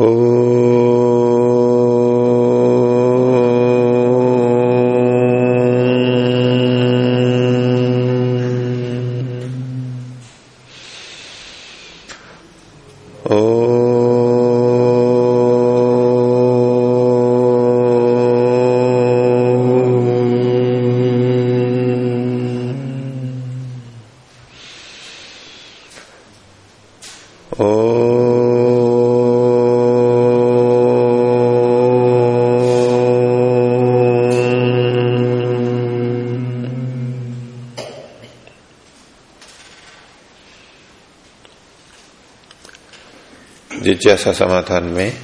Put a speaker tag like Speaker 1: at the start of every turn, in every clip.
Speaker 1: ओ जिज्ञासा समाधान में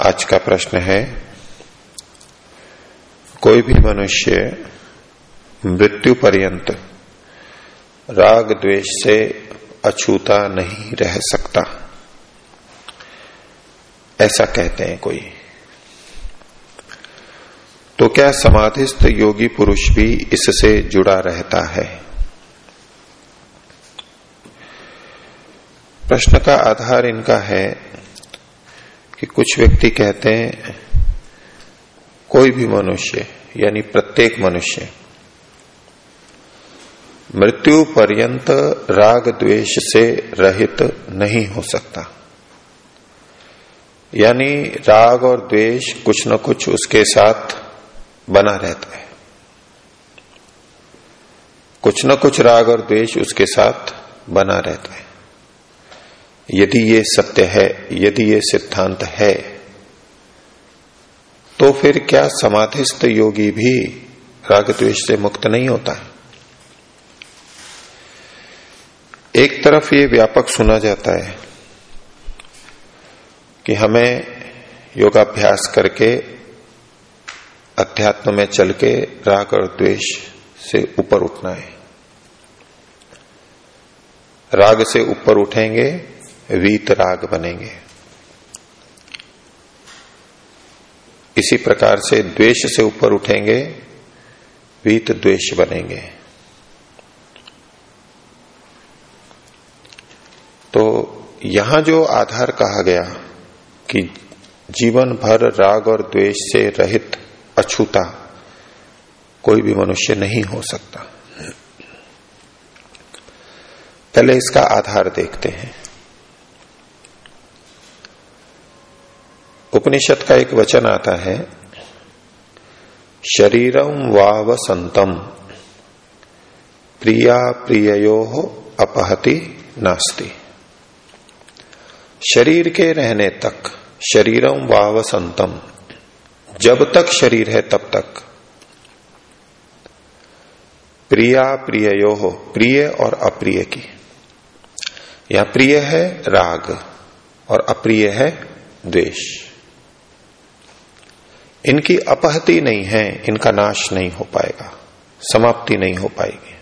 Speaker 1: आज का प्रश्न है, कोई भी मनुष्य मृत्यु पर्यंत राग द्वेष से अछूता नहीं रह सकता। ऐसा कहते हैं कोई। तो क्या समाधिस्थ योगी पुरुष भी इससे जुड़ा रहता है? प्रश्न का आधार इनका है कि कुछ व्यक्ति कहते हैं, कोई भी मनुष्य, यानी प्रत्येक मनुष्य, मृत्यु पर्यंत राग द्वेष से रहित नहीं हो सकता। यानी राग और द्वेष कुछ न कुछ उसके साथ बना रहता है। कुछ न कुछ राग और द्वेष उसके साथ बना रहता है। यदि ये सत्य है, यदि ये सिद्धांत है तो फिर क्या समाधिस्थ योगी भी राग द्वेष से मुक्त नहीं होता? है एक तरफ़ ये व्यापक सुना जाता है कि हमें योगाभ्यास करके, अध्यात्म में चल के राग और द्वेष से ऊपर उठना है। राग से ऊपर उठेंगे वीत राग बनेंगे। इसी प्रकार से द्वेष से ऊपर उठेंगे, वीत द्वेष बनेंगे। तो यहाँ जो आधार कहा गया कि जीवन भर राग और द्वेष से रहित अछूता कोई भी मनुष्य नहीं हो सकता। पहले इसका आधार देखते हैं। उपनिषद का एक वचन आता है शरीरम वाव संतम, प्रिया प्रियो अपहति नास्ति। शरीर के रहने तक शरीरम वाव संतम, जब तक शरीर है तब तक। प्रिया प्रियो हो प्रिय और अप्रिय की। या प्रिय है राग और अप्रिय है द्वेष। इनकी अपहति नहीं है, इनका नाश नहीं हो पाएगा, समाप्ति नहीं हो पाएगी।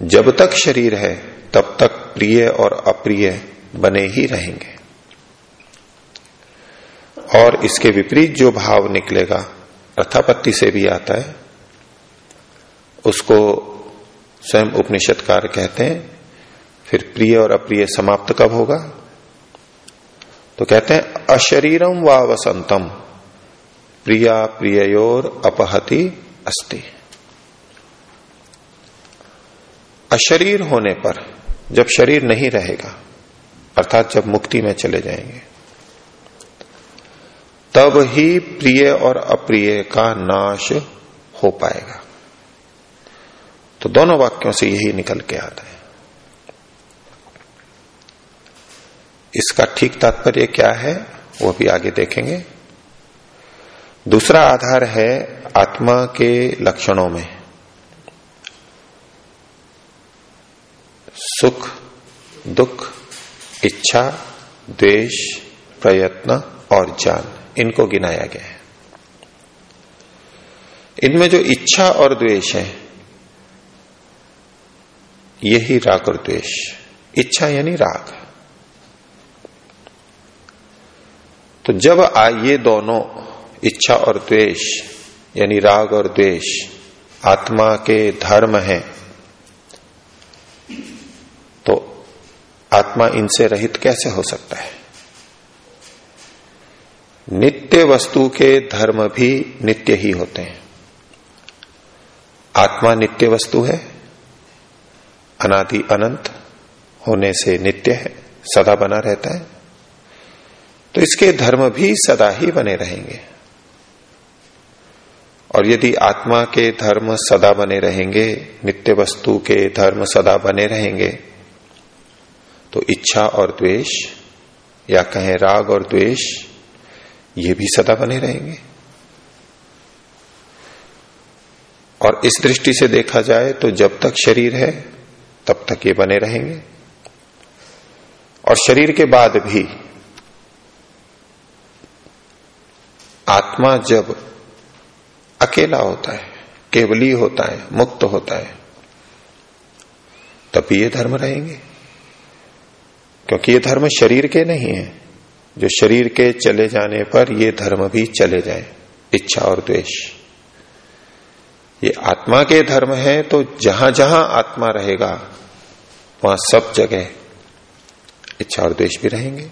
Speaker 1: जब तक शरीर है, तब तक प्रिय और अप्रिय बने ही रहेंगे। और इसके विपरीत जो भाव निकलेगा अर्थापत्ति से भी आता है। उसको स्वयं उपनिषदकार कहते हैं, फिर प्रिय और अप्रिय समाप्त कब होगा? तो कहते हैं अशरीरम व वसंतम। प्रिया प्रियोर अपहति अस्ति। अशरीर होने पर जब शरीर नहीं रहेगा, अर्थात जब मुक्ति में चले जाएँगे, तब ही प्रिय और अप्रिय का नाश हो पाएगा। तो दोनों वाक्यों से यही निकल के आता है। इसका ठीक तात्पर्य क्या है, वो भी आगे देखेंगे। दूसरा आधार है आत्मा के लक्षणों में। सुख, दुख, इच्छा, द्वेष, प्रयत्न और ज्ञान इनको गिनाया गया है। इनमें जो इच्छा और द्वेष है, यही राग और द्वेष। इच्छा यानी राग। तो जब आ ये दोनों इच्छा और द्वेष, यानी राग और द्वेष, आत्मा के धर्म हैं तो आत्मा इनसे रहित कैसे हो सकता है? नित्य वस्तु के धर्म भी नित्य ही होते हैं। आत्मा नित्य वस्तु है, अनादि अनंत होने से नित्य है, सदा बना रहता है। तो इसके धर्म भी सदा ही बने रहेंगे। और यदि आत्मा के धर्म सदा बने रहेंगे, नित्य वस्तु के धर्म सदा बने रहेंगे तो इच्छा और द्वेष, या कहें राग और द्वेष, ये भी सदा बने रहेंगे। और इस दृष्टि से देखा जाए तो जब तक शरीर है, तब तक ये बने रहेंगे। और शरीर के बाद भी आत्मा जब अकेला होता है, केवली होता है, मुक्त होता है, तब ये धर्म रहेंगे। क्योंकि ये धर्म शरीर के नहीं है। जो शरीर के चले जाने पर ये धर्म भी चले जाए, इच्छा और द्वेष। ये आत्मा के धर्म है तो जहाँ जहाँ आत्मा रहेगा, वहाँ सब जगह इच्छा और द्वेष भी रहेंगे।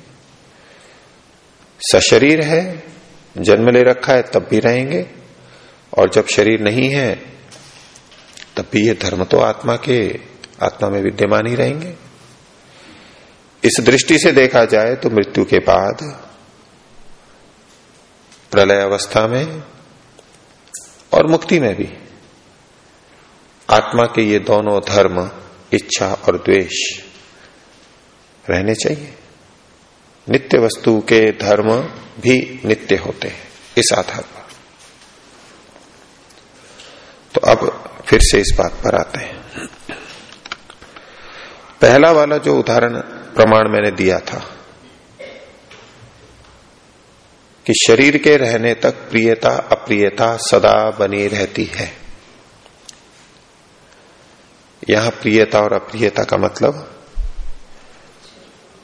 Speaker 1: सशरीर है जन्म ले रखा है, तब भी रहेंगे। और जब शरीर नहीं है, तब भी ये धर्म तो आत्मा के, आत्मा में विद्यमान ही रहेंगे। इस दृष्टि से देखा जाए तो मृत्यु के बाद, प्रलय अवस्था में और मुक्ति में भी, आत्मा के ये दोनों धर्म, इच्छा और द्वेष रहने चाहिए। नित्य वस्तु के धर्म भी नित्य होते हैं, इस आधार पर। तो अब फिर से इस बात पर आते हैं। पहला वाला जो उदाहरण प्रमाण मैंने दिया था, कि शरीर के रहने तक प्रियता, अप्रियता सदा बनी रहती है। यहाँ प्रियता और अप्रियता का मतलब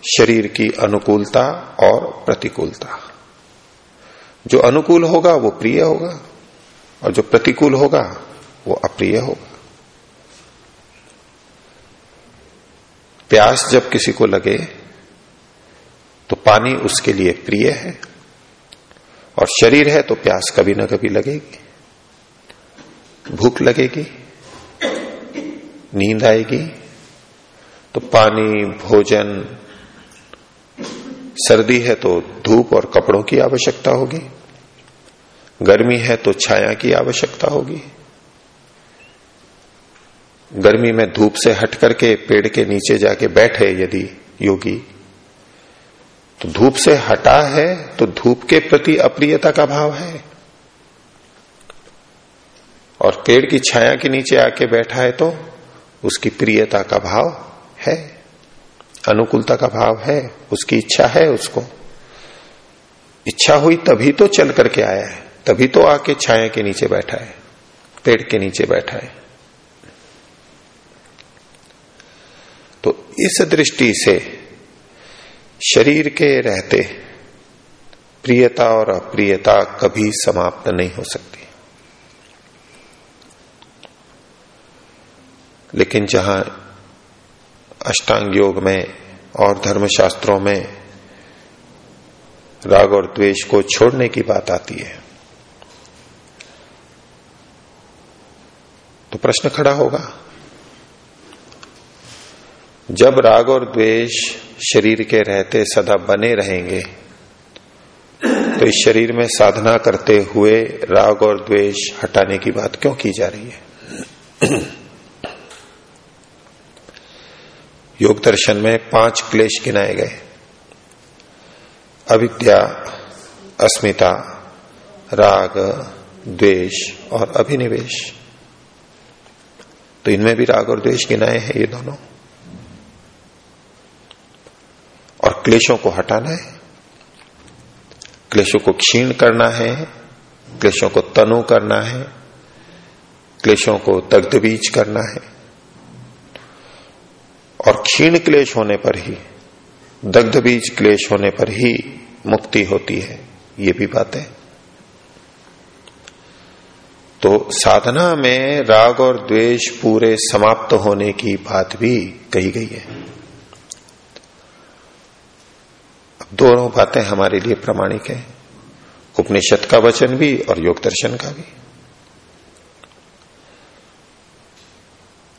Speaker 1: शरीर की अनुकूलता और प्रतिकूलता। जो अनुकूल होगा, वो प्रिय होगा, और जो प्रतिकूल होगा, वो अप्रिय होगा। प्यास जब किसी को लगे तो पानी उसके लिए प्रिय है, और शरीर है तो प्यास कभी ना कभी लगेगी। भूख लगेगी, नींद आएगी तो पानी, भोजन सर्दी है तो धूप और कपड़ों की आवश्यकता होगी। गर्मी है तो छाया की आवश्यकता होगी। गर्मी में धूप से हट करके पेड़ के नीचे जाके बैठे यदि योगी तो धूप से हटा है तो धूप के प्रति अप्रियता का भाव है। और पेड़ की छाया के नीचे आके बैठा है तो उसकी प्रियता का भाव है। अनुकूलता का भाव है, उसकी इच्छा है उसको। इच्छा हुई तभी तो चल करके आया है, तभी तो आके छाया के नीचे बैठा है, पेड़ के नीचे बैठा है। तो इस दृष्टि से शरीर के रहते प्रियता और अप्रियता कभी समाप्त नहीं हो सकती। लेकिन जहाँ अष्टांग योग में और धर्मशास्त्रों में राग और द्वेष को छोड़ने की बात आती है। तो प्रश्न खड़ा होगा, जब राग और द्वेष शरीर के रहते सदा बने रहेंगे तो इस शरीर में साधना करते हुए राग और द्वेष हटाने की बात क्यों की जा रही है? योग दर्शन में पाँच क्लेश गिनाए गए। अविद्या, अस्मिता, राग, द्वेष और अभिनिवेश। तो इनमें भी राग और द्वेष गिनाए हैं ये दोनों। और क्लेशों को हटाना है। क्लेशों को क्षीण करना है। क्लेशों को तनु करना है। क्लेशों को दग्ध बीज करना है। और क्षीण क्लेश होने पर ही, दग्ध बीज क्लेश होने पर ही मुक्ति होती है। ये भी बात। है तो साधना में राग और द्वेष पूरे समाप्त होने की बात भी कही गई है। अब दोनों बातें हमारे लिए प्रमाणिक है। उपनिषद का वचन भी और योग दर्शन का भी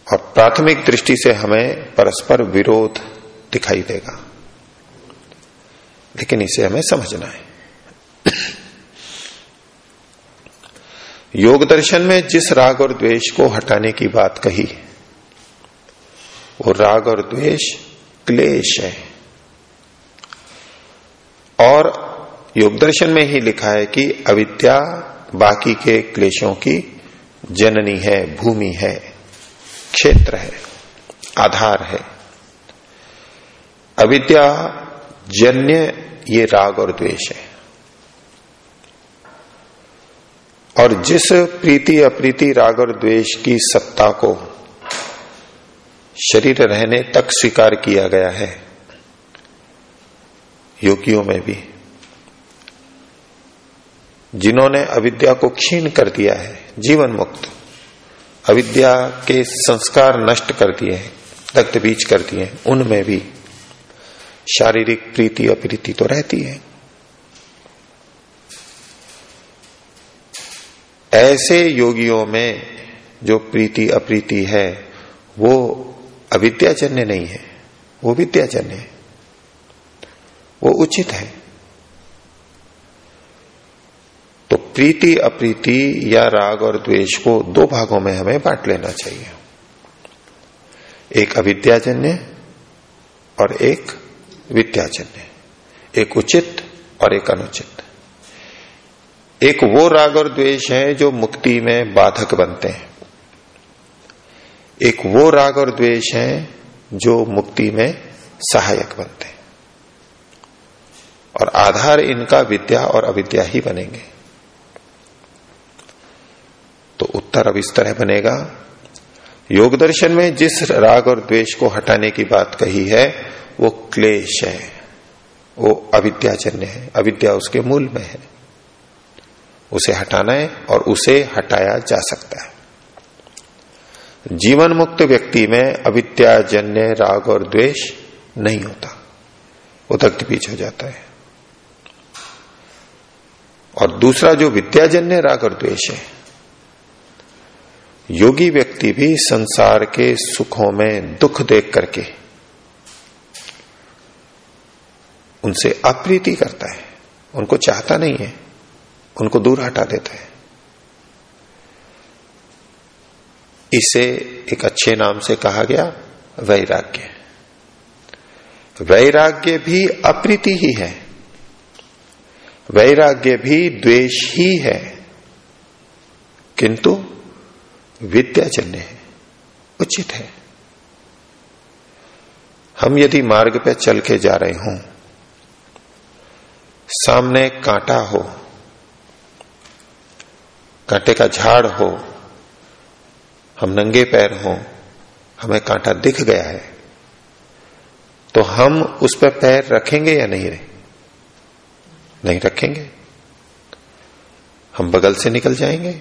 Speaker 1: और प्राथमिक दृष्टि से हमें परस्पर विरोध दिखाई देगा। लेकिन इसे हमें समझना है। योग दर्शन में जिस राग और द्वेष को हटाने की बात कही, वो राग और द्वेष क्लेश है। और योग दर्शन में ही लिखा है कि अविद्या बाकी के क्लेशों की जननी है, भूमि है। क्षेत्र है, आधार है। अविद्या, जन्य, ये राग और द्वेष है। और जिस प्रीति, अप्रीति, राग और द्वेष की सत्ता को शरीर रहने तक स्वीकार किया गया है, योगियों में भी, जिन्होंने अविद्या को क्षीण कर दिया है, जीवन मुक्त। अविद्या के संस्कार नष्ट कर दिए हैं, दग्ध बीज कर दिए हैं, उनमें भी शारीरिक प्रीति अप्रीति तो रहती है। ऐसे योगियों में जो प्रीति अप्रीति है, वो अविद्याजन्य नहीं है, वो विद्याजन्य है, वो उचित है तो प्रीति, अप्रीति या राग और द्वेष को दो भागों में हमें बांट लेना चाहिए। एक अविद्याजन्य और एक विद्याजन्य। एक उचित और एक अनुचित। एक वो राग और द्वेष है जो मुक्ति में बाधक बनते हैं। एक वो राग और द्वेष है जो मुक्ति में सहायक बनते हैं। और आधार इनका विद्या और अविद्या ही बनेंगे। तो उत्तर अब इस तरह बनेगा। योग दर्शन में जिस राग और द्वेष को हटाने की बात कही है, वो क्लेश है। वो अविद्याजन्य है। अविद्या उसके मूल में है। उसे हटाना है और उसे हटाया जा सकता है। जीवन मुक्त व्यक्ति में अविद्याजन्य राग और द्वेष नहीं होता। वो दग्ध बीच हो जाता है। और दूसरा जो विद्याजन्य राग और द्वेष है योगी व्यक्ति भी संसार के सुखों में दुख देख करके उनसे अप्रीति करता है। उनको चाहता नहीं है, उनको दूर हटा देता है। इसे एक अच्छे नाम से कहा गया वैराग्य। वैराग्य भी अप्रीति ही है। वैराग्य भी द्वेष ही है। किंतु विद्याजन्य है, उचित है। हम यदि मार्ग पे चल के जा रहे हों, सामने कांटा हो, कांटे का झाड़ हो, हम नंगे पैर हो, हमें कांटा दिख गया है तो हम उस पर पैर रखेंगे या नहीं रहे नहीं रखेंगे। हम बगल से निकल जाएँगे।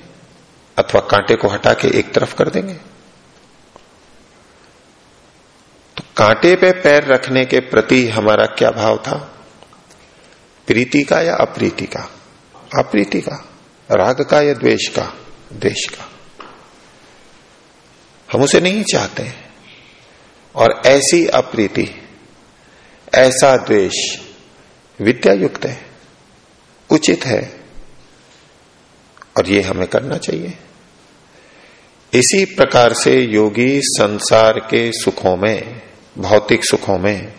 Speaker 1: अथवा कांटे को हटा के एक तरफ़ कर देंगे। तो कांटे पे पैर रखने के प्रति हमारा क्या भाव था? प्रीति का या अप्रीति का? अप्रीति का। राग का या द्वेष का? द्वेष का। हम उसे नहीं चाहते। और ऐसी अप्रीति, ऐसा द्वेष विद्या युक्त है, उचित है, और ये हमें करना चाहिए। इसी प्रकार से योगी संसार के सुखों में, भौतिक सुखों में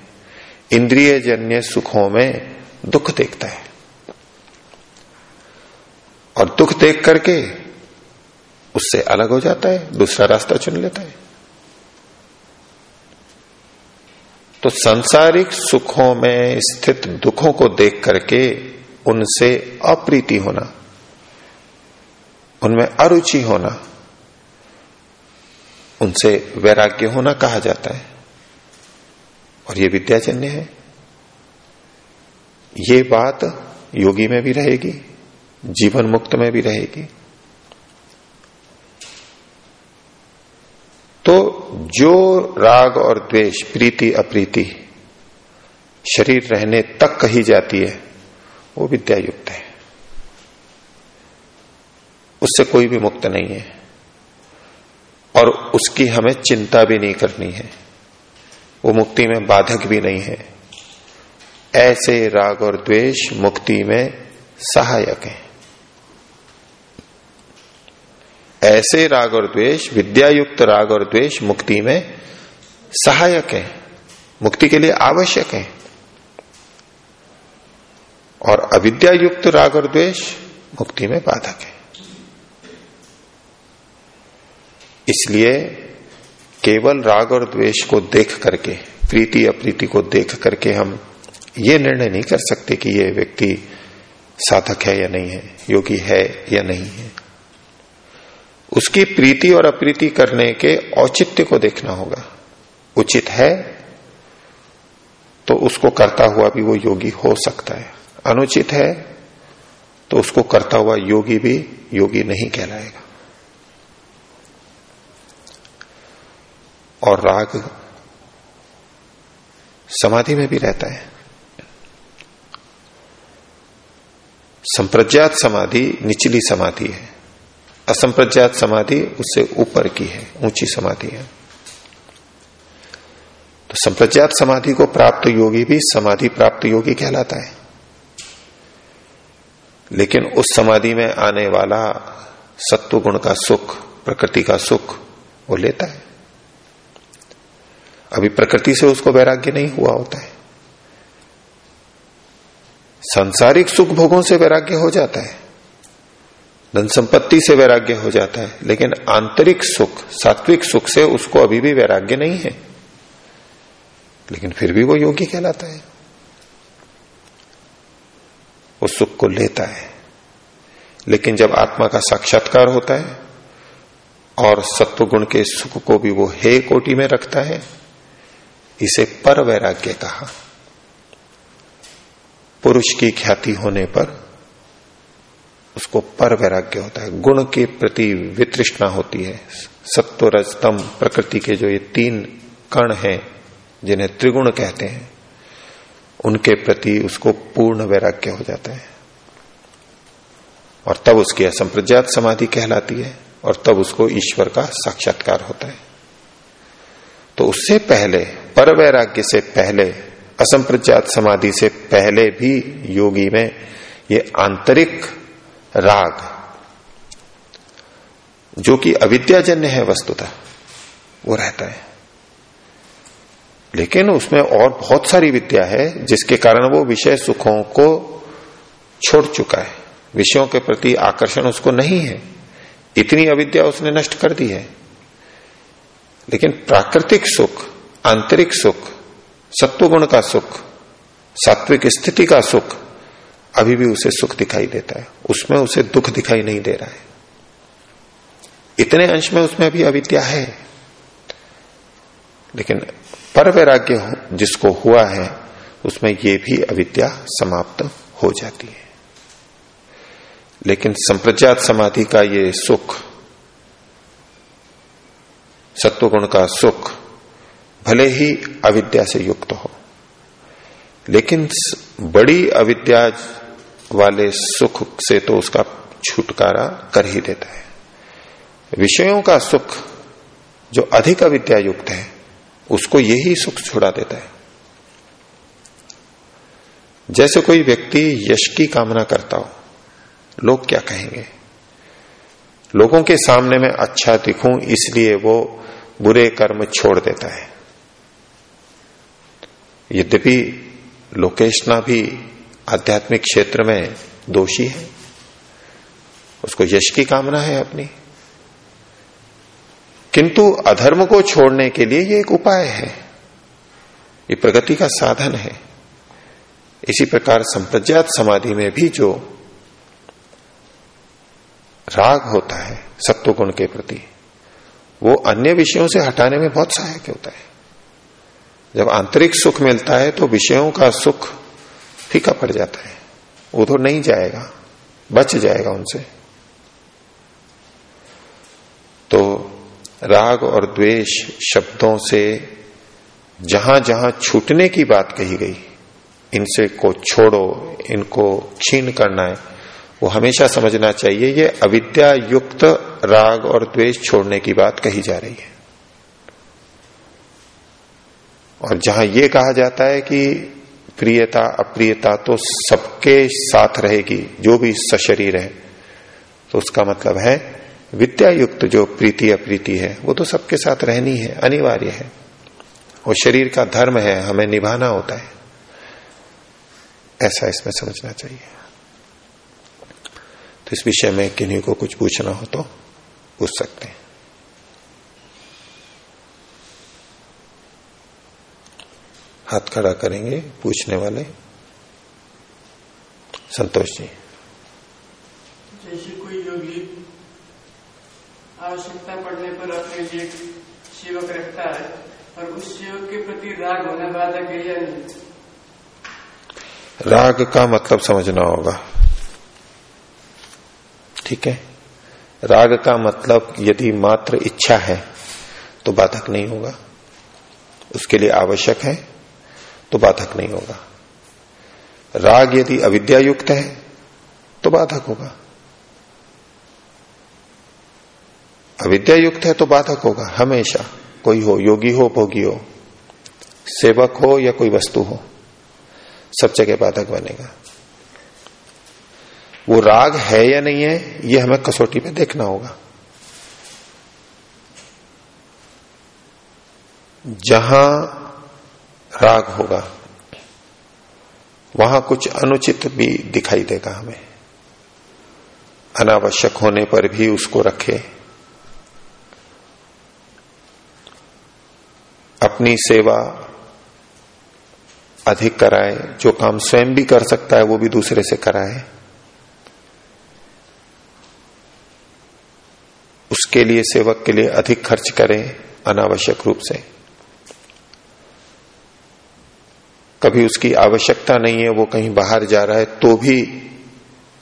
Speaker 1: इंद्रिय जन्य सुखों में दुख देखता है। और दुख देख करके उससे अलग हो जाता है, दूसरा रास्ता चुन लेता है। तो सांसारिक सुखों में स्थित दुखों को देख करके उनसे अप्रीति होना, उनमें अरुचि होना उनसे वैराग्य होना कहा जाता है। और ये विद्याजन्य है। ये बात योगी में भी रहेगी, जीवन मुक्त में भी रहेगी। तो जो राग और द्वेष, प्रीति, अप्रीति शरीर रहने तक कही जाती है, वो विद्या युक्त है। उससे कोई भी मुक्त नहीं है। और उसकी हमें चिंता भी नहीं करनी है। वो मुक्ति में बाधक भी नहीं है। ऐसे राग और द्वेष मुक्ति में सहायक है। ऐसे राग और द्वेष, विद्यायुक्त राग और द्वेष मुक्ति में सहायक है। मुक्ति के लिए आवश्यक है। और अविद्या युक्त राग और द्वेष मुक्ति में बाधक है। इसलिए केवल राग और द्वेष को देख करके, प्रीति अप्रीति को देख करके हम ये निर्णय नहीं कर सकते कि ये व्यक्ति साधक है या नहीं है, योगी है या नहीं है। उसकी प्रीति और अप्रीति करने के औचित्य को देखना होगा। उचित है तो उसको करता हुआ भी वो योगी हो सकता है। अनुचित है तो उसको करता हुआ योगी भी योगी नहीं कहलाएगा। और राग समाधि में भी रहता है। संप्रज्ञात समाधि निचली समाधि है। असंप्रज्ञात समाधि उससे ऊपर की है, ऊँची समाधि है। तो संप्रज्ञात समाधि को प्राप्त योगी भी समाधि प्राप्त योगी कहलाता है। लेकिन उस समाधि में आने वाला सत्व गुण का सुख, प्रकृति का सुख वो लेता है। अभी प्रकृति से उसको वैराग्य नहीं हुआ होता है। सांसारिक सुख भोगों से वैराग्य हो जाता है। धन संपत्ति से वैराग्य हो जाता है। लेकिन आंतरिक सुख, सात्विक सुख से उसको अभी भी वैराग्य नहीं है। लेकिन फिर भी वो योगी कहलाता है। वो सुख को लेता है। लेकिन जब आत्मा का साक्षात्कार होता है और सत्व गुण के सुख को भी वो हे कोटि में रखता है इसे पर वैराग्य कहा। पुरुष की ख्याति होने पर उसको पर वैराग्य होता है। गुण के प्रति वितृष्णा होती है। सत्व रजतम प्रकृति के जो ये तीन कण हैं, जिन्हें त्रिगुण कहते हैं, उनके प्रति उसको पूर्ण वैराग्य हो जाता है। और तब उसकी असंप्रज्ञात समाधि कहलाती है, और तब उसको ईश्वर का साक्षात्कार होता है। तो उससे पहले पर वैराग्य से पहले, असंप्रज्ञात समाधि से पहले भी योगी में ये आंतरिक राग, जो कि अविद्याजन्य है वस्तुतः, वो रहता है। लेकिन उसमें और बहुत सारी विद्या है, जिसके कारण वो विषय सुखों को छोड़ चुका है। विषयों के प्रति आकर्षण उसको नहीं है। इतनी अविद्या उसने नष्ट कर दी है। लेकिन प्राकृतिक सुख आंतरिक सुख, सत्वगुण का सुख, सात्विक स्थिति का सुख, अभी भी उसे सुख दिखाई देता है। उसमें उसे दुख दिखाई नहीं दे रहा है। इतने अंश में उसमें अभी अविद्या है। लेकिन पर वैराग्य जिसको हुआ है, उसमें ये भी अविद्या समाप्त हो जाती है। लेकिन संप्रज्ञात समाधि का ये सुख, सत्वगुण का सुख भले ही अविद्या से युक्त हो। लेकिन बड़ी अविद्या वाले सुख से तो उसका छुटकारा कर ही देता है। विषयों का सुख जो अधिक अविद्या युक्त है, उसको यही सुख छुड़ा देता है। जैसे कोई व्यक्ति यश की कामना करता हो, लोग क्या कहेंगे? लोगों के सामने में अच्छा दिखूं, इसलिए वो बुरे कर्म छोड़ देता है। यद्यपि लोकेशना भी आध्यात्मिक क्षेत्र में दोषी है, उसको यश की कामना है अपनी। किंतु अधर्म को छोड़ने के लिए ये एक उपाय है। ये प्रगति का साधन है। इसी प्रकार संप्रज्ञात समाधि में भी जो राग होता है सत्व गुण के प्रति, वो अन्य विषयों से हटाने में बहुत सहायक होता है। जब आंतरिक सुख मिलता है तो विषयों का सुख फीका पड़ जाता है। वो तो नहीं जाएगा, बच जाएगा उनसे। तो राग और द्वेष शब्दों से जहाँ जहाँ छूटने की बात कही गई, इनसे को छोड़ो, इनको छीन करना है, वो हमेशा समझना चाहिए, ये अविद्या युक्त राग और द्वेष छोड़ने की बात कही जा रही है। और जहाँ ये कहा जाता है कि प्रियता, अप्रियता तो सबके साथ रहेगी, जो भी सशरीर है। तो उसका मतलब है विद्या युक्त जो प्रीति, अप्रीति है, वो तो सबके साथ रहनी है, अनिवार्य है। वो शरीर का धर्म है, हमें निभाना होता है। ऐसा इसमें समझना चाहिए। तो इस विषय में किन्हीं को कुछ पूछना हो तो पूछ सकते हैं। हाथ खड़ा करेंगे पूछने वाले। संतोष जी।
Speaker 2: जैसे कोई योगी आवश्यकता पड़ने पर अपने लिए सेवक रखता है और उस सेवक के प्रति राग होना बाधक है या नहीं?
Speaker 1: राग का मतलब समझना होगा। ठीक है? राग का मतलब यदि मात्र इच्छा है तो बाधक नहीं होगा। उसके लिए आवश्यक है तो बाधक नहीं होगा। राग यदि अविद्या युक्त है तो बाधक होगा। अविद्या युक्त है तो बाधक होगा, हमेशा। कोई हो, योगी हो, भोगी हो। सेवक हो या कोई वस्तु हो, सब जगह बाधक बनेगा। वो राग है या नहीं है, ये हमें कसौटी पे देखना होगा। जहाँ राग होगा। वहाँ कुछ अनुचित भी दिखाई देगा हमें। अनावश्यक होने पर भी उसको रखे। अपनी सेवा अधिक कराए। जो काम स्वयं भी कर सकता है, वो भी दूसरे से कराए। उसके लिए, सेवक के लिए अधिक खर्च करें अनावश्यक रूप से। कभी उसकी आवश्यकता नहीं है, वो कहीं बाहर जा रहा है तो भी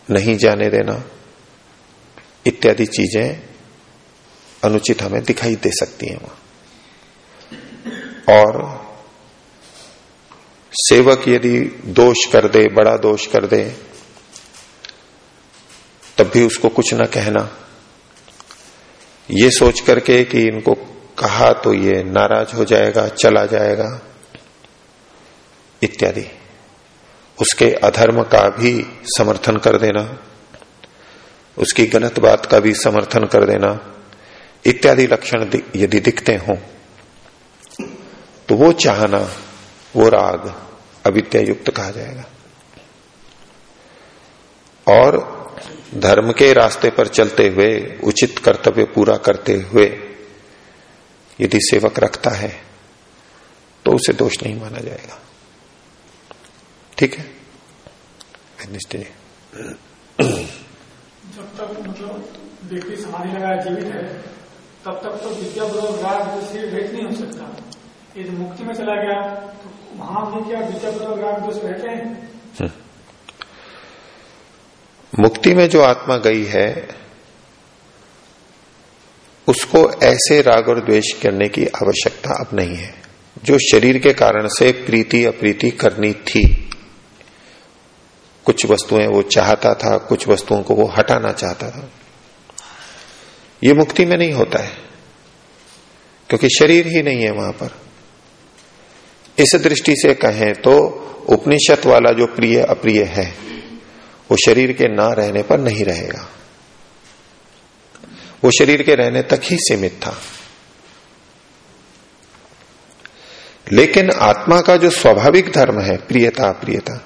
Speaker 1: नहीं जाने देना। इत्यादि चीज़ें अनुचित हमें दिखाई दे सकती हैं वहाँ। और सेवक यदि दोष कर दे, बड़ा दोष कर दे, तब भी उसको कुछ ना कहना। ये सोच करके कि इनको कहा तो ये नाराज़ हो जाएगा, चला जाएगा। इत्यादि। उसके अधर्म का भी समर्थन कर देना, उसकी गलत बात का भी समर्थन कर देना, इत्यादि लक्षण यदि दिखते हों तो वो चाहना, वो राग अविद्या युक्त कहा जाएगा। और धर्म के रास्ते पर चलते हुए, उचित कर्तव्य पूरा करते हुए यदि सेवक रखता है तो उसे दोष नहीं माना जाएगा। ठीक है?
Speaker 3: जब तक मतलब व्यक्ति समाधि लगाया जीवित है तब तक तो विद्या पूर्वक राग से भेद नहीं हो सकता। यदि मुक्ति में चला गया तो वहाँ भी क्या विद्या पूर्वक राग दोष रहते हैं
Speaker 1: हम्म। मुक्ति में जो आत्मा गई है उसको ऐसे राग और द्वेष करने की आवश्यकता अब नहीं है। जो शरीर के कारण से प्रीति अप्रीति करनी थी कुछ वस्तुएँ वो चाहता था, कुछ वस्तुओं को वो हटाना चाहता था। ये मुक्ति में नहीं होता है, क्योंकि शरीर ही नहीं है वहाँ पर। इस दृष्टि से कहें तो उपनिषद वाला जो प्रिय अप्रिय है, वो शरीर के ना रहने पर नहीं रहेगा। वो शरीर के रहने तक ही सीमित था। लेकिन आत्मा का जो स्वाभाविक धर्म है, प्रियता अप्रियता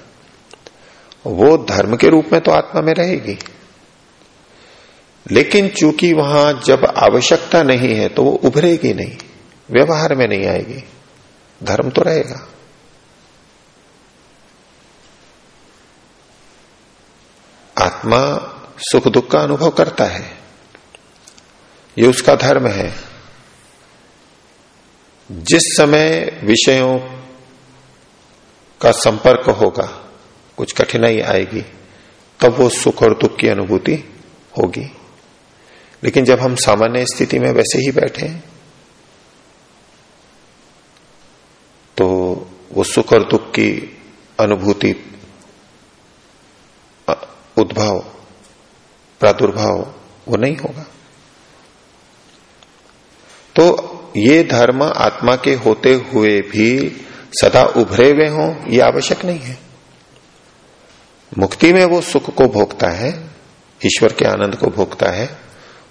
Speaker 1: वो धर्म के रूप में तो आत्मा में रहेगी। लेकिन चूँकि वहाँ जब आवश्यकता नहीं है तो वो उभरेगी नहीं, व्यवहार में नहीं आएगी। धर्म तो रहेगा। आत्मा सुख दुख का अनुभव करता है। ये उसका धर्म है। जिस समय विषयों का संपर्क होगा कुछ कठिनाई आएगी, तब वो सुख और दुख की अनुभूति होगी। लेकिन जब हम सामान्य स्थिति में वैसे ही बैठे तो वो सुख और दुख की अनुभूति उद्भाव, प्रादुर्भाव, वो नहीं होगा। तो ये धर्म आत्मा के होते हुए भी सदा उभरे हुए हों, ये आवश्यक नहीं है। मुक्ति में वो सुख को भोगता है, ईश्वर के आनंद को भोगता है,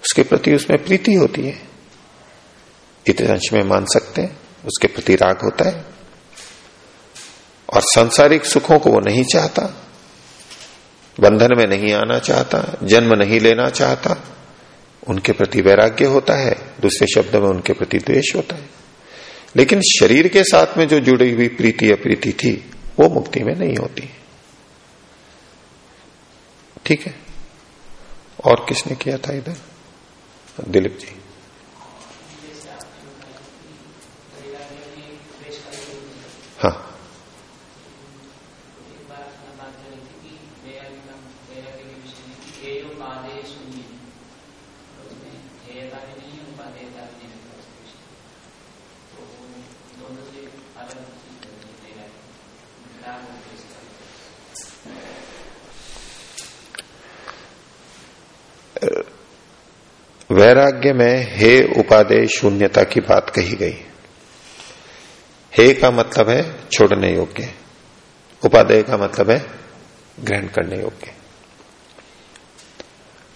Speaker 1: उसके प्रति उसमें प्रीति होती है। इतने अंश में मान सकते हैं, उसके प्रति राग होता है। और सांसारिक सुखों को वो नहीं चाहता, बंधन में नहीं आना चाहता, जन्म नहीं लेना चाहता, उनके प्रति वैराग्य होता है, दूसरे शब्द में उनके प्रति द्वेष होता है। लेकिन शरीर के साथ में जो जुड़ी हुई प्रीति अप्रीति थी, वो मुक्ति में नहीं होती। ठीक है? और किसने किया था इधर? दिलीप जी। वैराग्य में हे उपादेय शून्यता की बात कही गई। हे का मतलब है छोड़ने योग्य। उपादेय का मतलब है ग्रहण करने योग्य।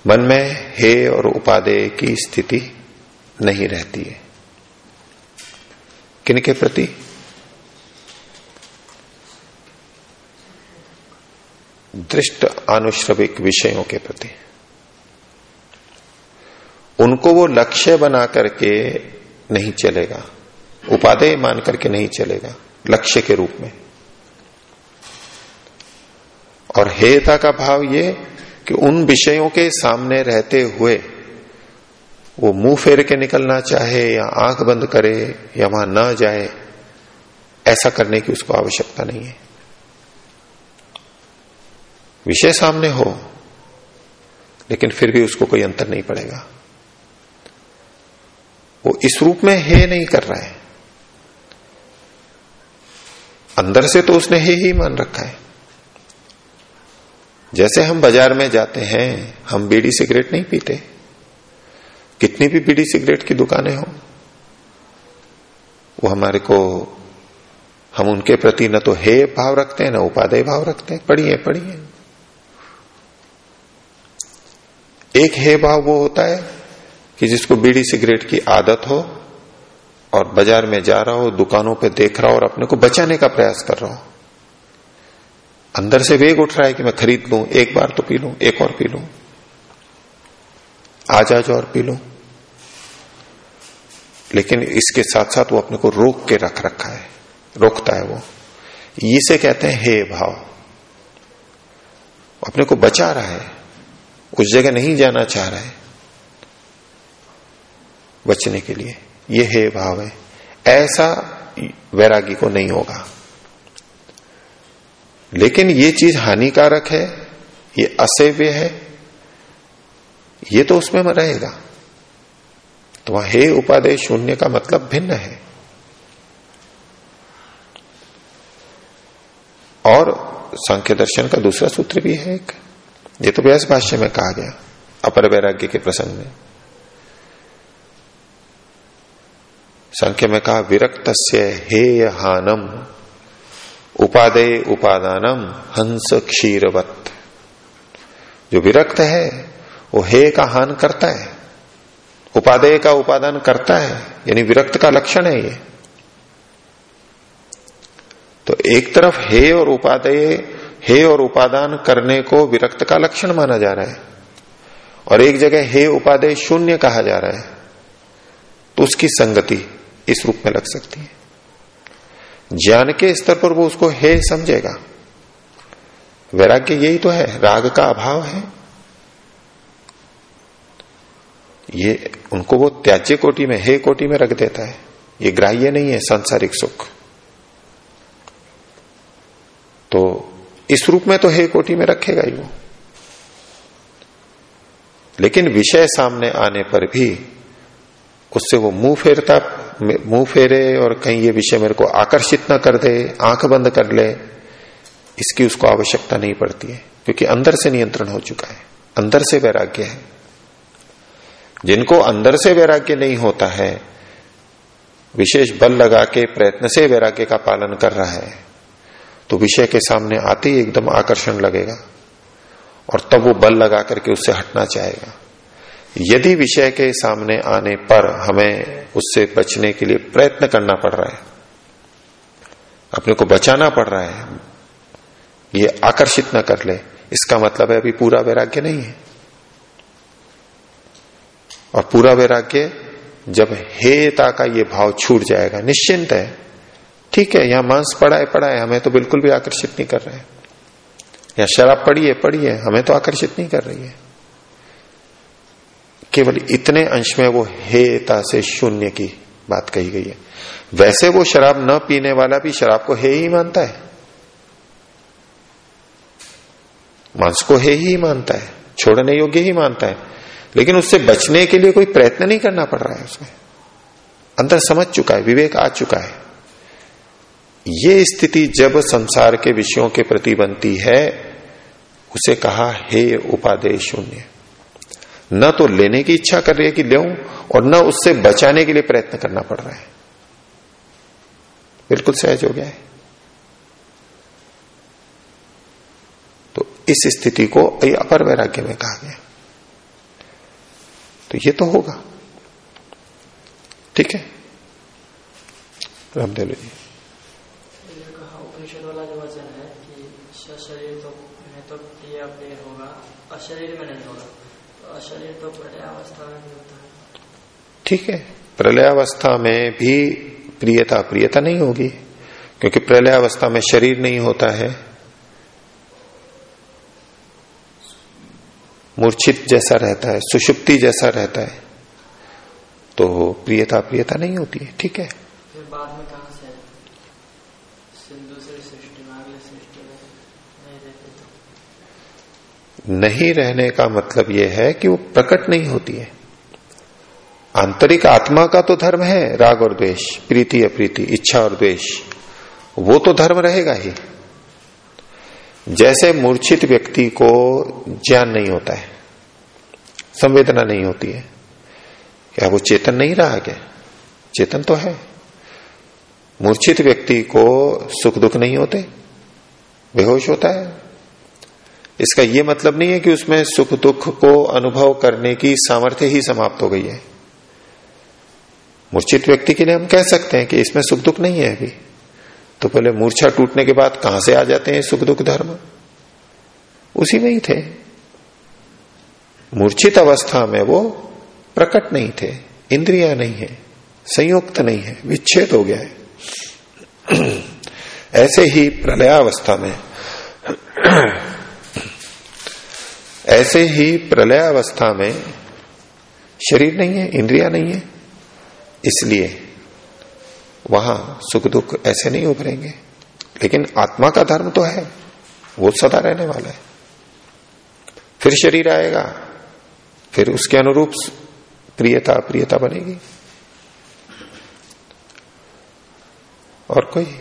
Speaker 1: मन में हे और उपादेय की स्थिति नहीं रहती है। किनके प्रति? दृष्ट आनुश्रविक विषयों के प्रति। उनको वो लक्ष्य बना करके नहीं चलेगा। उपादेय मान करके नहीं चलेगा, लक्ष्य के रूप में। और हेयता का भाव ये कि उन विषयों के सामने रहते हुए वो मुँह फेर के निकलना चाहे या आँख बंद करे या वहाँ न जाए, ऐसा करने की उसको आवश्यकता नहीं है। विषय सामने हो, लेकिन फिर भी उसको कोई अंतर नहीं पड़ेगा। वो इस रूप में हे नहीं कर रहा है। अंदर से तो उसने हे ही मान रखा है। जैसे हम बाज़ार में जाते हैं, हम बीड़ी सिगरेट नहीं पीते। कितनी भी बीड़ी सिगरेट की दुकानें हो, वो हमारे को, हम उनके प्रति न तो हे भाव रखते हैं, न उपादेय भाव रखते हैं। पढ़िए पढ़िए एक हे भाव वो होता है कि जिसको बीड़ी सिगरेट की आदत हो और बाज़ार में जा रहा हो, दुकानों पे देख रहा हो और अपने को बचाने का प्रयास कर रहा हो, अंदर से वेग उठ रहा है कि मैं खरीद लू, एक बार तो पी लू, एक और पी लू, आज आज और पी लू। लेकिन इसके साथ साथ वो अपने को रोक के रख रखा है, रोकता है वो। इसे कहते हैं हे भाव। अपने को बचा रहा है, उस जगह नहीं जाना चाह रहा है। बचने के लिए। ये हे भाव है। ऐसा वैरागी को नहीं होगा। लेकिन ये चीज़ हानिकारक है, ये असेव्य है, ये तो उसमें रहेगा। तो वहाँ हे उपादेय शून्य का मतलब भिन्न है। और सांख्य दर्शन का दूसरा सूत्र भी है एक। ये तो व्यास भाष्य में कहा गया, अपर वैराग्य के प्रसंग में। संख्य में कहा विरक्त हेय हानम उपादेय उपादानम, हंस क्षीरवत। जो विरक्त है, वो हे का हान करता है उपादेय का उपादान करता है, यानी विरक्त का लक्षण है ये। तो एक तरफ़ हे और उपादेय हे और उपादान करने को विरक्त का लक्षण माना जा रहा है, और एक जगह हे उपादेय शून्य कहा जा रहा है तो उसकी संगति इस रूप में लग सकती है। ज्ञान के स्तर पर वो उसको हे समझेगा। वैराग्य यही तो है, राग का अभाव है। ये उनको वो त्याज्य कोटि में, हे कोटि में रख देता है। ये ग्राह्य नहीं है, सांसारिक सुख। तो इस रूप में तो हे कोटि में रखेगा ही वो। लेकिन विषय सामने आने पर भी उससे वो मुँह फेरता, मुँह फेरे और कहीं ये विषय मेरे को आकर्षित ना कर दे, आँख बंद कर ले, इसकी उसको आवश्यकता नहीं पड़ती है, क्योंकि अंदर से नियंत्रण हो चुका है, अंदर से वैराग्य है। जिनको अंदर से वैराग्य नहीं होता है, विशेष बल लगा के प्रयत्न से वैराग्य का पालन कर रहा है तो विषय के सामने आते ही एकदम आकर्षण लगेगा, और तब वो बल लगा करके उससे हटना चाहेगा। यदि विषय के सामने आने पर हमें उससे बचने के लिए प्रयत्न करना पड़ रहा है, अपने को बचाना पड़ रहा है, ये आकर्षित न कर ले, इसका मतलब है अभी पूरा वैराग्य नहीं है। और पूरा वैराग्य जब हेता का ये भाव छूट जाएगा, निश्चिंत है, ठीक है, यहाँ मांस पड़ा है पड़ा है, हमें तो बिल्कुल भी आकर्षित नहीं कर रहे हैं। या शराब पड़ी है पड़ी है, हमें तो आकर्षित नहीं कर रही है। केवल इतने अंश में वो हेता से शून्य की बात कही गई है। वैसे वो शराब न पीने वाला भी शराब को हे ही मानता है। मांस को हे ही मानता है, छोड़ने योग्य ही मानता है। लेकिन उससे बचने के लिए कोई प्रयत्न नहीं करना पड़ रहा है उसमें। अंदर समझ चुका है, विवेक आ चुका है। ये स्थिति जब संसार के विषयों के प्रति बनती है, उसे कहा हे उपादेय शून्य। न तो लेने की इच्छा कर रही है कि ले और न उससे बचाने के लिए प्रयत्न करना पड़ रहा है। बिल्कुल सहज हो गया है। तो इस स्थिति को अपर वैराग्य में कहा गया। तो ये तो होगा। ठीक है? रामदेव जी।
Speaker 4: शरीर तो तो प्रिय अप्रिय होगा, अशरीर में नहीं होगा। तो तो प्रलयावस्था में भी होता है।
Speaker 1: ठीक है। प्रलयावस्था में भी प्रियता प्रियता नहीं होगी क्योंकि प्रलयावस्था में शरीर नहीं होता है। मूर्छित जैसा रहता है सुषुप्ति जैसा रहता है तो प्रियता प्रियता नहीं होती है ठीक है।
Speaker 4: फिर बाद में कहा से सिंधु से सृष्टि में अगले सृष्टि में नहीं रहते तो
Speaker 1: नहीं रहने का मतलब यह है कि वो प्रकट नहीं होती है। आंतरिक आत्मा का तो धर्म है, राग और द्वेष, प्रीति अप्रीति इच्छा और द्वेष, वो तो धर्म रहेगा ही। जैसे मूर्छित व्यक्ति को ज्ञान नहीं होता है, संवेदना नहीं होती है, क्या वो चेतन नहीं रहा क्या? चेतन तो है। मूर्छित व्यक्ति को सुख दुख नहीं होते, बेहोश होता है। इसका यह मतलब नहीं है कि उसमें सुख दुख को अनुभव करने की सामर्थ्य ही समाप्त हो गई है। मूर्छित व्यक्ति के लिए हम कह सकते हैं कि इसमें सुख दुख नहीं है अभी। तो पहले मूर्छा टूटने के बाद कहाँ से आ जाते हैं सुख दुख धर्म? उसी में ही थे। मूर्छित अवस्था में वो प्रकट नहीं थे, इंद्रिया नहीं है, संयुक्त नहीं है, विच्छेद हो गया है। ऐसे ही प्रलयावस्था में ऐसे ही प्रलय अवस्था में शरीर नहीं है, इंद्रिया नहीं है। इसलिए वहाँ सुख दुख ऐसे नहीं उभरेंगे। लेकिन आत्मा का धर्म तो है, वो सदा रहने वाला है। फिर शरीर आएगा, फिर उसके अनुरूप प्रियता अप्रियता बनेगी। और कोई?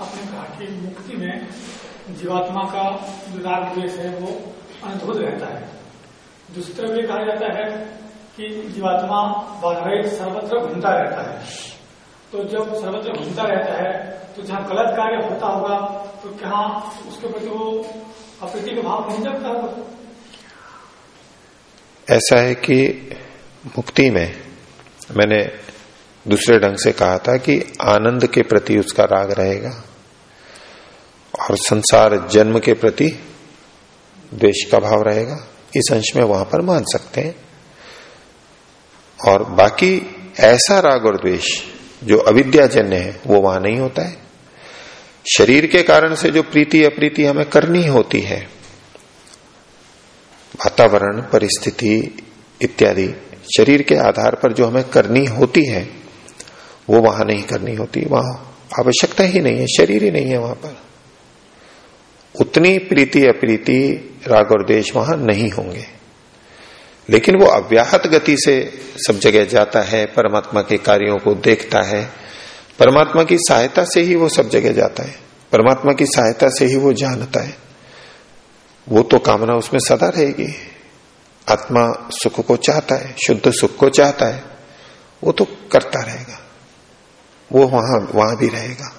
Speaker 3: आपने कहा कि मुक्ति में जीवात्मा का जो राग द्वेष है, वो अनधुत रहता है। दूसरा भी कहा जाता है कि जीवात्मा बाधारहित सर्वत्र घूमता रहता है। तो जब सर्वत्र घूमता रहता है तो जहाँ गलत कार्य होता होगा तो क्या उसके प्रति वो अप्रीति का भाव नहीं जगता होगा।
Speaker 1: ऐसा है कि मुक्ति में मैंने दूसरे ढंग से कहा था कि आनंद के प्रति उसका राग रहेगा। और संसार जन्म के प्रति द्वेष का भाव रहेगा। इस अंश में वहाँ पर मान सकते हैं। और बाकी ऐसा राग और द्वेष जो अविद्याजन्य है, वो वहाँ नहीं होता है। शरीर के कारण से जो प्रीति अप्रीति हमें करनी होती है, वातावरण, परिस्थिति इत्यादि, शरीर के आधार पर जो हमें करनी होती है, वो वहाँ नहीं करनी होती। वहाँ आवश्यकता ही नहीं है, शरीर ही नहीं है वहाँ पर। उतनी प्रीति अप्रीति राग और देश वहाँ नहीं होंगे। लेकिन वो अव्याहत गति से सब जगह जाता है, परमात्मा के कार्यों को देखता है। परमात्मा की सहायता से ही वो सब जगह जाता है। परमात्मा की सहायता से ही वो जानता है। वो तो कामना उसमें सदा रहेगी। आत्मा सुख को चाहता है, शुद्ध सुख को चाहता है। वो तो करता रहेगा। वो वहाँ वहाँ भी रहेगा।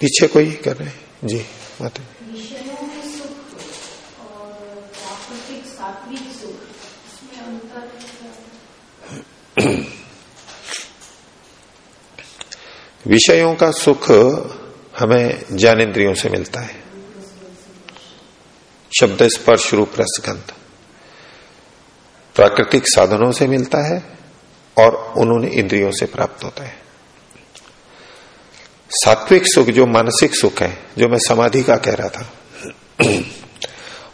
Speaker 1: पीछे कोई कर रहे हैं। जी माता
Speaker 5: विषयों में सुख और प्राकृतिक सात्विक सुख इसमें अंतर क्या है?
Speaker 1: विषयों का सुख हमें ज्ञानेन्द्रियों से मिलता है। शब्द स्पर्श रूप रसगंध प्राकृतिक साधनों से मिलता है और उन्होंने इंद्रियों से प्राप्त होता है। सात्विक सुख जो मानसिक सुख है, जो मैं समाधि का कह रहा था,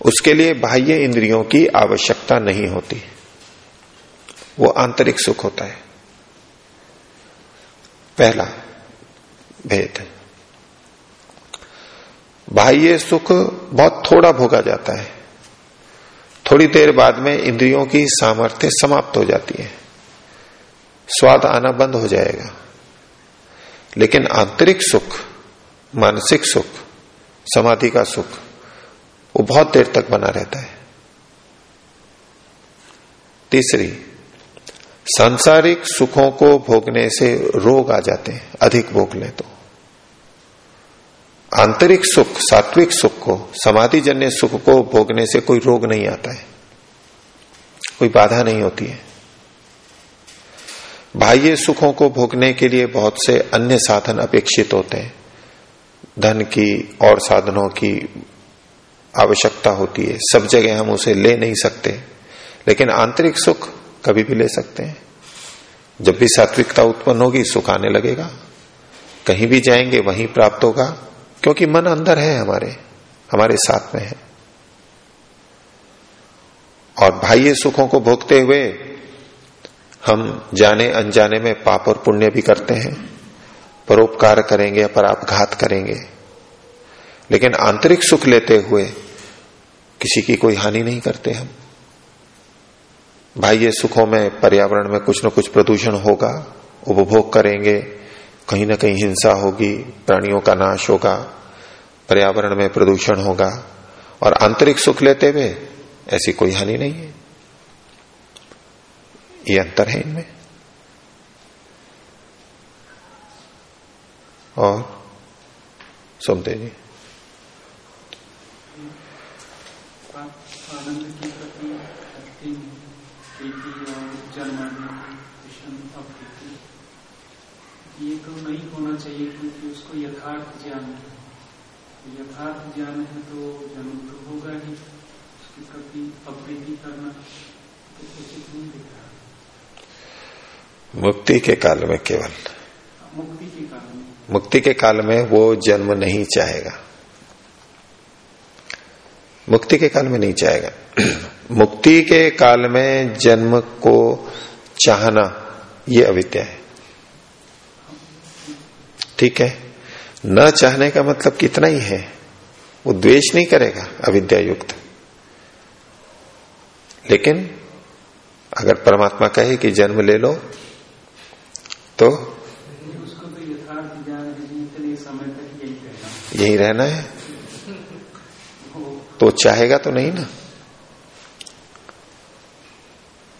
Speaker 1: उसके लिए बाह्य इंद्रियों की आवश्यकता नहीं होती। वो आंतरिक सुख होता है। पहला भेद। बाह्य सुख बहुत थोड़ा भोगा जाता है। थोड़ी देर बाद में इंद्रियों की सामर्थ्य समाप्त हो जाती है। स्वाद आना बंद हो जाएगा। लेकिन आंतरिक सुख, मानसिक सुख, समाधि का सुख, वो बहुत देर तक बना रहता है। तीसरी, सांसारिक सुखों को भोगने से रोग आ जाते हैं, अधिक भोग लें तो। आंतरिक सुख, सात्विक सुख को समाधि जन्य सुख को भोगने से कोई रोग नहीं आता है। कोई बाधा नहीं होती है। बाह्य सुखों को भोगने के लिए बहुत से अन्य साधन अपेक्षित होते हैं। धन की और साधनों की आवश्यकता होती है। सब जगह हम उसे ले नहीं सकते, लेकिन आंतरिक सुख कभी भी ले सकते हैं। जब भी सात्विकता उत्पन्न होगी, सुख आने लगेगा। कहीं भी जाएँगे, वहीं प्राप्त होगा, क्योंकि मन अंदर है हमारे हमारे साथ में है। और बाह्य सुखों को भोगते हुए हम जाने अनजाने में पाप और पुण्य भी करते हैं, परोपकार करेंगे परापघात करेंगे। लेकिन आंतरिक सुख लेते हुए किसी की कोई हानि नहीं करते हम। बाह्य सुखों में, पर्यावरण में कुछ न कुछ प्रदूषण होगा, उपभोग करेंगे, कहीं ना कहीं हिंसा होगी, प्राणियों का नाश होगा, पर्यावरण में प्रदूषण होगा, और आंतरिक सुख लेते हुए ऐसी कोई हानि नहीं है। ये अंतर है इनमें। और सुनते जी।
Speaker 6: ये तो नहीं होना चाहिए क्योंकि उसको यथार्थ ज्ञान है। यथार्थ ज्ञान है तो जन्म तो होगा ही। उसके प्रति अप्रीति करना तो उचित नहीं दिख
Speaker 1: मुक्ति के काल में केवल।
Speaker 6: मुक्ति के कारण
Speaker 1: मुक्ति के काल में वो जन्म नहीं चाहेगा। मुक्ति के काल में नहीं चाहेगा। मुक्ति के काल में जन्म को चाहना ये अविद्या है। ठीक है? न चाहने का मतलब कितना ही है। वो द्वेष नहीं करेगा अविद्या युक्त। लेकिन अगर परमात्मा कहे कि जन्म ले लो तो
Speaker 6: यही रहना
Speaker 1: है। तो चाहेगा तो नहीं ना।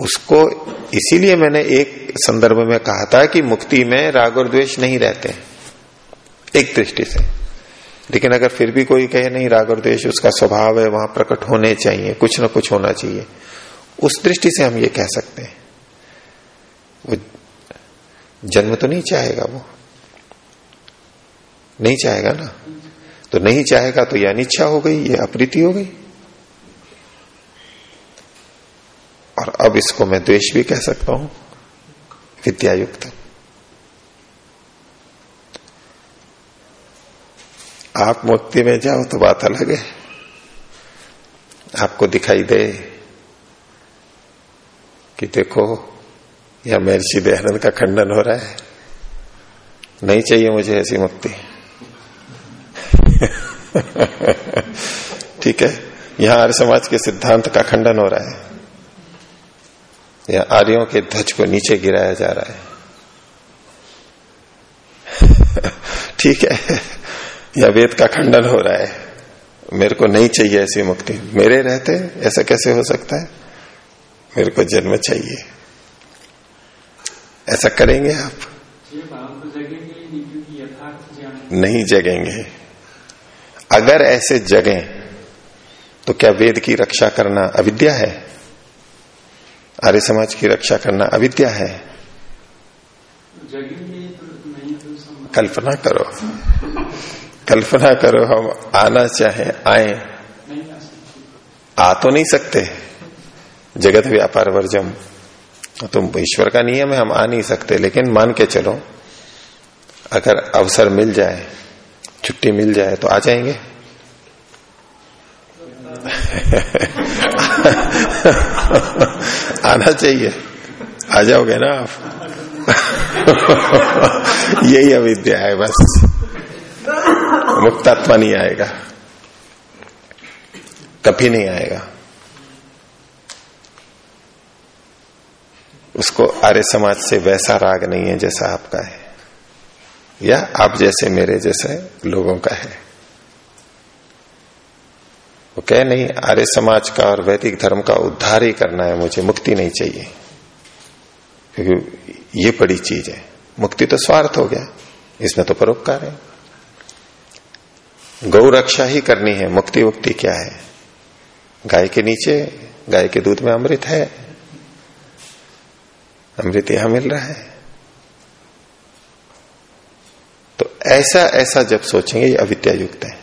Speaker 1: उसको इसीलिए मैंने एक संदर्भ में कहा था कि मुक्ति में राग और द्वेष नहीं रहते एक दृष्टि से। लेकिन अगर फिर भी कोई कहे, नहीं, राग और द्वेष उसका स्वभाव है, वहाँ प्रकट होने चाहिए, कुछ ना कुछ होना चाहिए। उस दृष्टि से हम ये कह सकते हैं। जन्म तो नहीं चाहेगा वो। नहीं चाहेगा ना? तो नहीं चाहेगा तो यह अनिच्छा हो गई, ये अप्रीति हो गई। और अब इसको मैं द्वेष भी कह सकता हूँ, विद्यायुक्त। आप मुक्ति में जाओ तो बात अलग है। आपको दिखाई दे कि देखो या महर्षि दयानंद का खंडन हो रहा है? नहीं चाहिए मुझे ऐसी मुक्ति। ठीक है? यहाँ आर्य समाज के सिद्धांत का खंडन हो रहा है। या आर्यों के ध्वज को नीचे गिराया जा रहा है। ठीक है? या वेद का खंडन हो रहा है। मेरे को नहीं चाहिए ऐसी मुक्ति। मेरे रहते, ऐसा कैसे हो सकता है? मेरे को जन्म चाहिए। ऐसा करेंगे आप?
Speaker 6: नहीं
Speaker 1: जगेंगे। अगर ऐसे जगें तो क्या वेद की रक्षा करना अविद्या है? आर्य समाज की रक्षा करना अविद्या है? कल्पना करो। कल्पना करो, हम आना चाहे, आए।
Speaker 6: आ
Speaker 1: तो नहीं सकते। जगत व्यापार वर्जम। तो ईश्वर का नियम है, हम आ नहीं सकते, लेकिन मान के चलो, अगर अवसर मिल जाए, छुट्टी मिल जाए तो आ जाएँगे। आना चाहिए। आ जाओगे ना आप? यही अविद्या है, बस। मुक्तात्मा नहीं आएगा। कभी नहीं आएगा। उसको आर्य समाज से वैसा राग नहीं है जैसा आपका है। या आप जैसे मेरे जैसे लोगों का है। वो कह नहीं, आर्य समाज का और वैदिक धर्म का उद्धार ही करना है, मुझे मुक्ति नहीं चाहिए। क्योंकि ये बड़ी चीज़ है। मुक्ति तो स्वार्थ हो गया। इसमें तो परोपकार है। गौ रक्षा ही करनी है। मुक्ति मुक्ति क्या है? गाय के नीचे, गाय के दूध में अमृत है। अमृत यहाँ मिल रहा है। तो ऐसा ऐसा जब सोचेंगे, ये अविद्या युक्त है।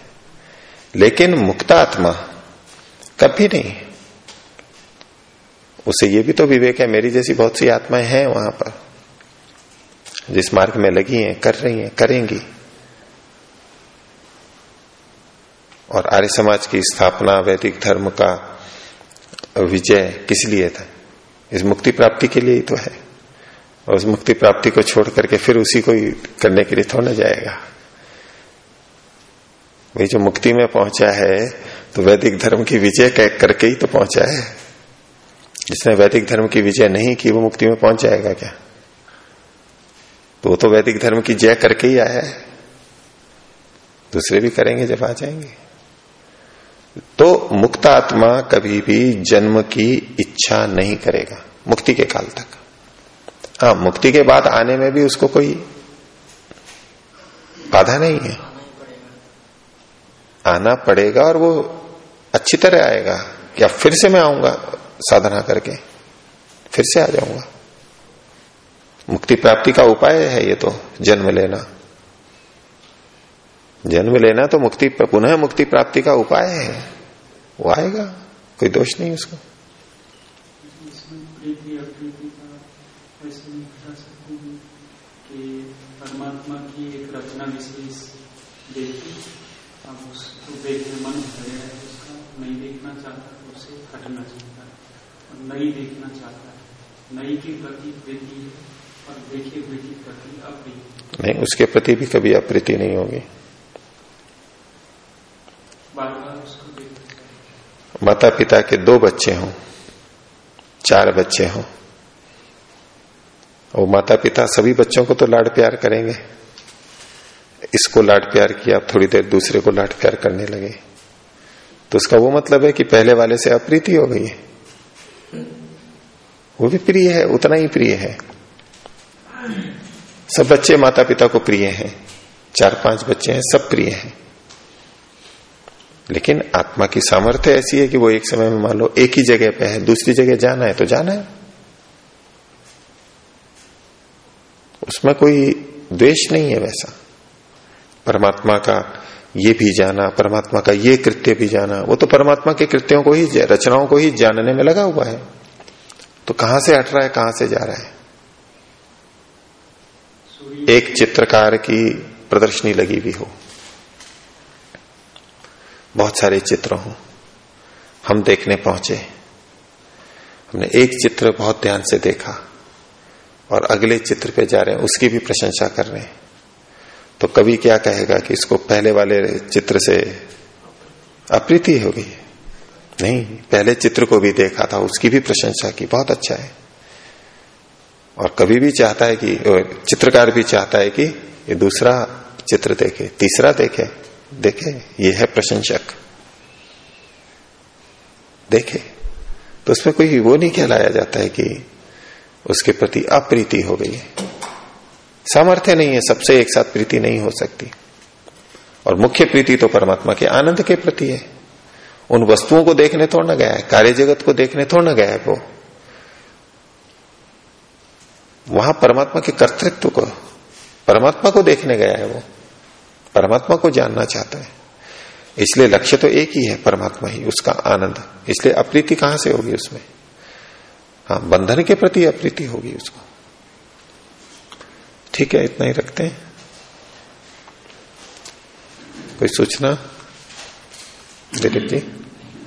Speaker 1: लेकिन मुक्तात्मा कभी नहीं। उसे ये भी तो विवेक है, मेरी जैसी बहुत सी आत्माएँ हैं वहाँ पर। जिस मार्ग में लगी हैं, कर रही हैं, करेंगी। और आर्य समाज की स्थापना, वैदिक धर्म का विजय किस लिए था? इस मुक्ति प्राप्ति के लिए ही तो है। और उस मुक्ति प्राप्ति को छोड़ करके फिर उसी को ही करने के लिए थोड़ा जाएगा। वही जो मुक्ति में पहुँचा है तो वैदिक धर्म की विजय करके ही तो पहुँचा है। जिसने वैदिक धर्म की विजय नहीं की, वो मुक्ति में पहुँच जाएगा क्या? तो वो तो वैदिक धर्म की जय करके ही आया है। दूसरे भी करेंगे जब आ जाएँगे। तो मुक्त आत्मा कभी भी जन्म की इच्छा नहीं करेगा, मुक्ति के काल तक। हाँ मुक्ति के बाद आने में भी उसको कोई बाधा नहीं है।
Speaker 4: आना पड़ेगा
Speaker 1: और वो अच्छी तरह आएगा क्या फिर से मैं आऊँगा साधना करके, फिर से आ जाऊँगा। मुक्ति प्राप्ति का उपाय है ये तो जन्म लेना। जन्म लेना तो मुक्ति, पुनः मुक्ति प्राप्ति का उपाय है। वो आएगा, कोई दोष नहीं उसको।
Speaker 6: परमात्मा की एक रचना चाहता चाहता चाहता
Speaker 1: नहीं, उसके प्रति भी कभी अप्रीति नहीं होगी
Speaker 6: बार बार उसको देखना चाहिए
Speaker 1: माता पिता के दो बच्चे हों, चार बच्चे हों। वो माता पिता सभी बच्चों को तो लाड प्यार करेंगे। इसको लाड प्यार किया थोड़ी देर दूसरे को लाड प्यार करने लगे। तो उसका वो मतलब है कि पहले वाले से अप्रीति हो गई है। वो भी प्रिय है, उतना ही प्रिय है। सब बच्चे माता पिता को प्रिय हैं। चार पाँच बच्चे हैं, सब प्रिय हैं। लेकिन आत्मा की सामर्थ्य ऐसी है कि वो एक समय में मान लो एक ही जगह पे है दूसरी जगह जाना है तो जाना है। उसमें कोई द्वेष नहीं है वैसा। परमात्मा का ये भी जाना परमात्मा का ये कृत्य भी जाना वो तो परमात्मा के कृत्यों को ही रचनाओं को ही जानने में लगा हुआ है। तो कहाँ से हट रहा है कहाँ से जा रहा है? एक चित्रकार की प्रदर्शनी लगी हुई हो। बहुत सारे चित्र हों। हम देखने पहुँचे। हमने एक चित्र बहुत ध्यान से देखा और अगले चित्र पे जा रहे हैं, उसकी भी प्रशंसा कर रहे हैं। तो कभी क्या कहेगा कि इसको पहले वाले चित्र से अप्रीति होगी नहीं, पहले चित्र को भी देखा था, उसकी भी प्रशंसा की, बहुत अच्छा है। और कभी भी चाहता है कि, चित्रकार भी चाहता है कि ये दूसरा चित्र देखे, तीसरा देखे। देखे, ये है प्रशंसक। देखे। तो उसमें कोई वो नहीं कहलाया जाता है कि उसके प्रति अप्रीति हो गई है। सामर्थ्य नहीं है, सबसे एक साथ प्रीति नहीं हो सकती। और मुख्य प्रीति तो परमात्मा के आनंद के प्रति है। उन वस्तुओं को देखने थोड़ा ना गया है, कार्य जगत को देखने थोड़ा ना गया है वो। वहाँ परमात्मा के कर्तृत्व को, परमात्मा को देखने गया है वो। परमात्मा को जानना चाहता है। इसलिए लक्ष्य तो एक ही है, परमात्मा ही, उसका आनंद। इसलिए अप्रीति कहाँ से होगी उसमें? हाँ बंधन के प्रति अप्रीति होगी उसको। ठीक है, इतना ही रखते हैं। कोई सूचना? दिलीप जी?